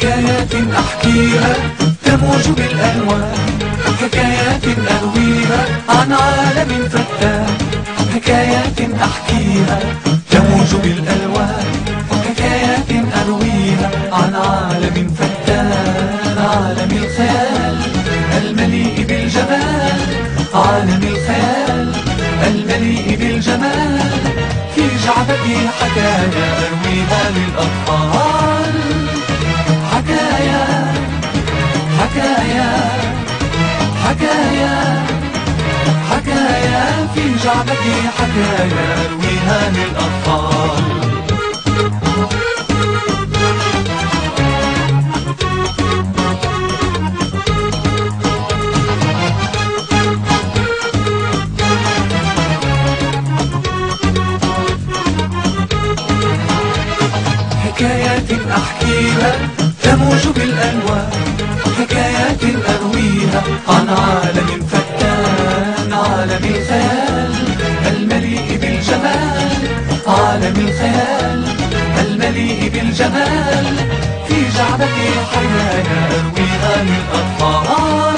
حكايات أحكيها تموج بالألوان حكايات أرويها عن عالم فتان حكايات أحكيها تموج بالألوان حكايات أرويها عن عالم فتان عالم الخيال المليء بالجمال. عالم الخيال المليء بالجمال. في جعبتي حكايا أرويها للأطفال. حكايا حكايا حكايا في جعبتي حكايا أرويها للأطفال حكايات أحكيها تموج عن عالم فتان عالم الخيال المليء بالجمال عالم الخيال المليء بالجمال. في جعبتي حكايا أرويها للأطفال.